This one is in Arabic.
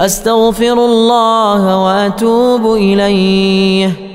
أستغفر الله وأتوب إليه.